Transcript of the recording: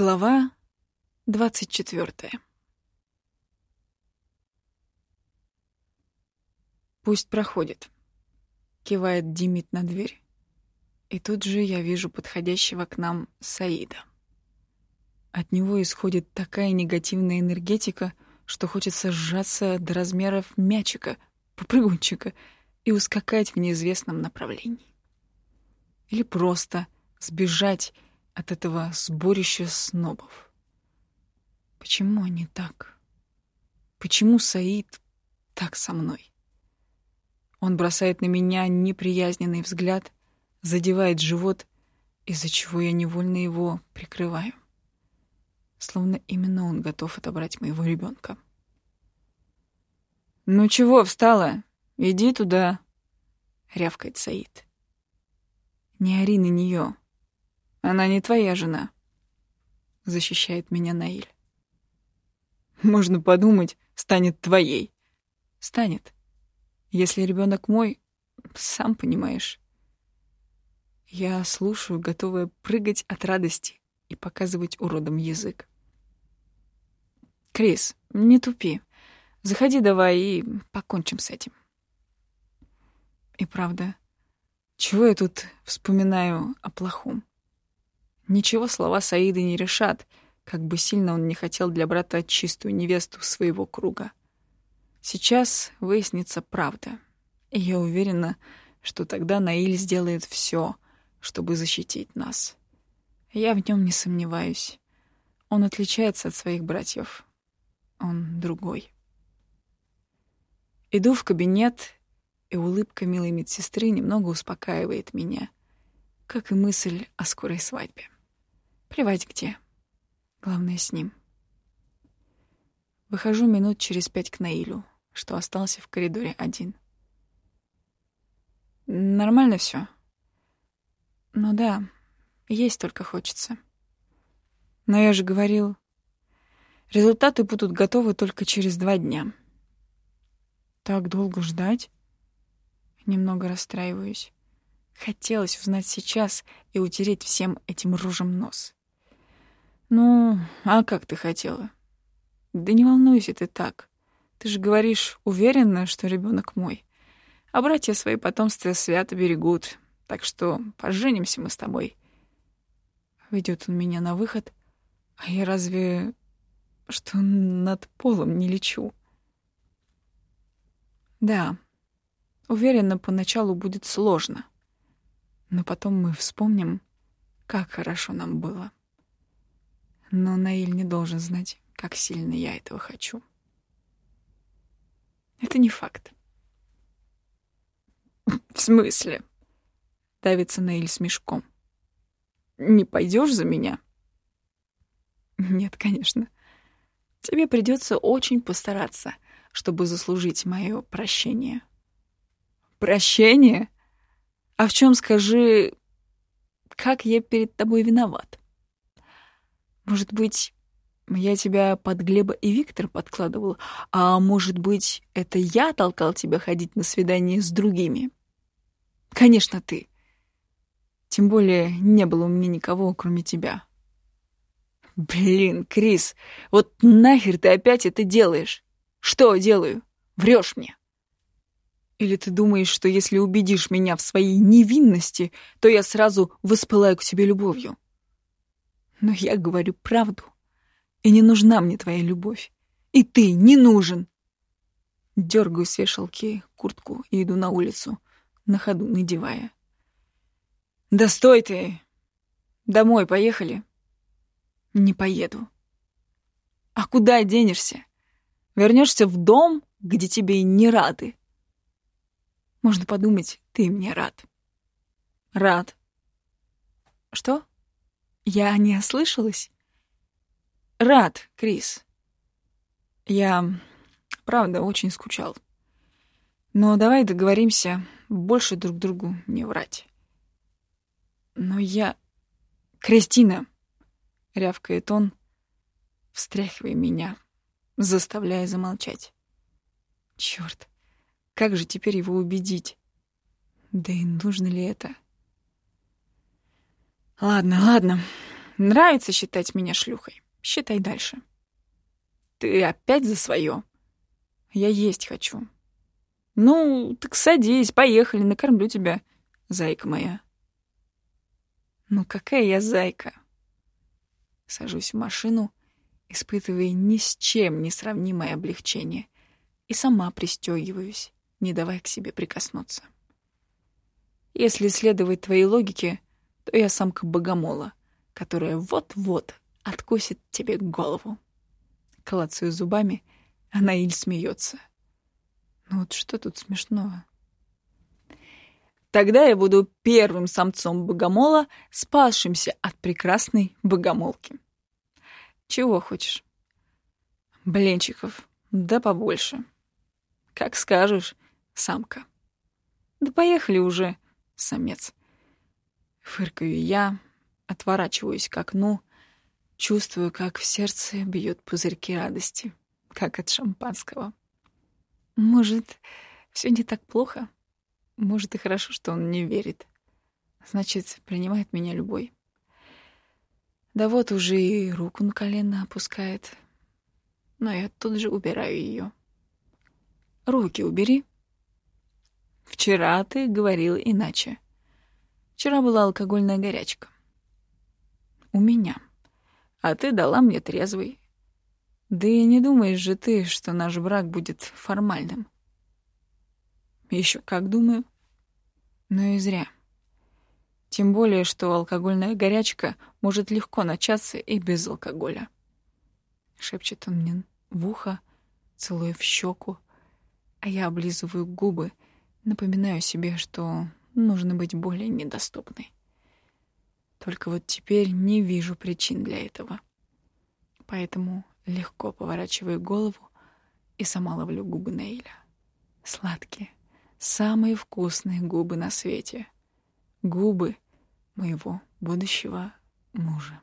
Глава двадцать четвертая. Пусть проходит. Кивает Димит на дверь. И тут же я вижу подходящего к нам Саида. От него исходит такая негативная энергетика, что хочется сжаться до размеров мячика, попрыгунчика и ускакать в неизвестном направлении. Или просто сбежать от этого сборища снобов. Почему они так? Почему Саид так со мной? Он бросает на меня неприязненный взгляд, задевает живот, из-за чего я невольно его прикрываю. Словно именно он готов отобрать моего ребенка. «Ну чего встала? Иди туда!» — рявкает Саид. «Не ори на нее. Она не твоя жена», — защищает меня Наиль. «Можно подумать, станет твоей». «Станет. Если ребенок мой, сам понимаешь». Я слушаю, готовая прыгать от радости и показывать уродом язык. «Крис, не тупи. Заходи давай и покончим с этим». И правда, чего я тут вспоминаю о плохом? Ничего слова Саида не решат, как бы сильно он не хотел для брата чистую невесту своего круга. Сейчас выяснится правда, и я уверена, что тогда Наиль сделает все, чтобы защитить нас. Я в нем не сомневаюсь. Он отличается от своих братьев. Он другой. Иду в кабинет, и улыбка милой медсестры немного успокаивает меня, как и мысль о скорой свадьбе. Плевать где. Главное, с ним. Выхожу минут через пять к Наилю, что остался в коридоре один. Нормально все. Ну да, есть только хочется. Но я же говорил, результаты будут готовы только через два дня. Так долго ждать? Немного расстраиваюсь. Хотелось узнать сейчас и утереть всем этим ружем нос. «Ну, а как ты хотела?» «Да не волнуйся ты так. Ты же говоришь уверенно, что ребенок мой. А братья свои потомства свято берегут. Так что поженимся мы с тобой». Ведет он меня на выход, а я разве что над полом не лечу? Да, уверена, поначалу будет сложно. Но потом мы вспомним, как хорошо нам было. Но Наиль не должен знать, как сильно я этого хочу. Это не факт. В смысле? Давится Наиль с мешком. Не пойдешь за меня? Нет, конечно. Тебе придется очень постараться, чтобы заслужить мое прощение. Прощение? А в чем, скажи, как я перед тобой виноват? Может быть, я тебя под Глеба и Виктор подкладывал, а может быть, это я толкал тебя ходить на свидание с другими? Конечно, ты. Тем более, не было у меня никого, кроме тебя. Блин, Крис, вот нахер ты опять это делаешь? Что делаю? Врешь мне. Или ты думаешь, что если убедишь меня в своей невинности, то я сразу воспылаю к тебе любовью? Но я говорю правду. И не нужна мне твоя любовь. И ты не нужен. Дергаю с вешалки куртку и иду на улицу, на ходу надевая. «Да стой ты! Домой поехали!» «Не поеду». «А куда денешься? Вернешься в дом, где тебе не рады?» «Можно подумать, ты мне рад». «Рад». «Что?» Я не ослышалась? Рад, Крис. Я, правда, очень скучал. Но давай договоримся больше друг другу не врать. Но я... Кристина, рявкает он, встряхивая меня, заставляя замолчать. Черт, как же теперь его убедить? Да и нужно ли это? Ладно, ладно. Нравится считать меня шлюхой. Считай дальше. Ты опять за свое. Я есть хочу. Ну, так садись, поехали, накормлю тебя, зайка моя. Ну какая я зайка? Сажусь в машину, испытывая ни с чем не сравнимое облегчение, и сама пристегиваюсь, не давая к себе прикоснуться. Если следовать твоей логике, то я самка богомола, которая вот-вот откусит тебе голову. Клацаю зубами, а Наиль смеется. Ну вот что тут смешного? Тогда я буду первым самцом богомола, спасшимся от прекрасной богомолки. Чего хочешь? Блинчиков, да побольше. Как скажешь, самка. Да поехали уже, самец. Фыркаю я, отворачиваюсь к окну, чувствую, как в сердце бьют пузырьки радости, как от шампанского. Может, все не так плохо? Может, и хорошо, что он не верит. Значит, принимает меня любой. Да вот уже и руку на колено опускает. Но я тут же убираю ее. Руки убери. Вчера ты говорил иначе. Вчера была алкогольная горячка. У меня. А ты дала мне трезвый. Да и не думаешь же ты, что наш брак будет формальным. Еще как думаю. Но и зря. Тем более, что алкогольная горячка может легко начаться и без алкоголя. Шепчет он мне в ухо, целуя в щеку, а я облизываю губы, напоминаю себе, что нужно быть более недоступной. Только вот теперь не вижу причин для этого. Поэтому легко поворачиваю голову и сама ловлю губы Нейля. Сладкие, самые вкусные губы на свете. Губы моего будущего мужа.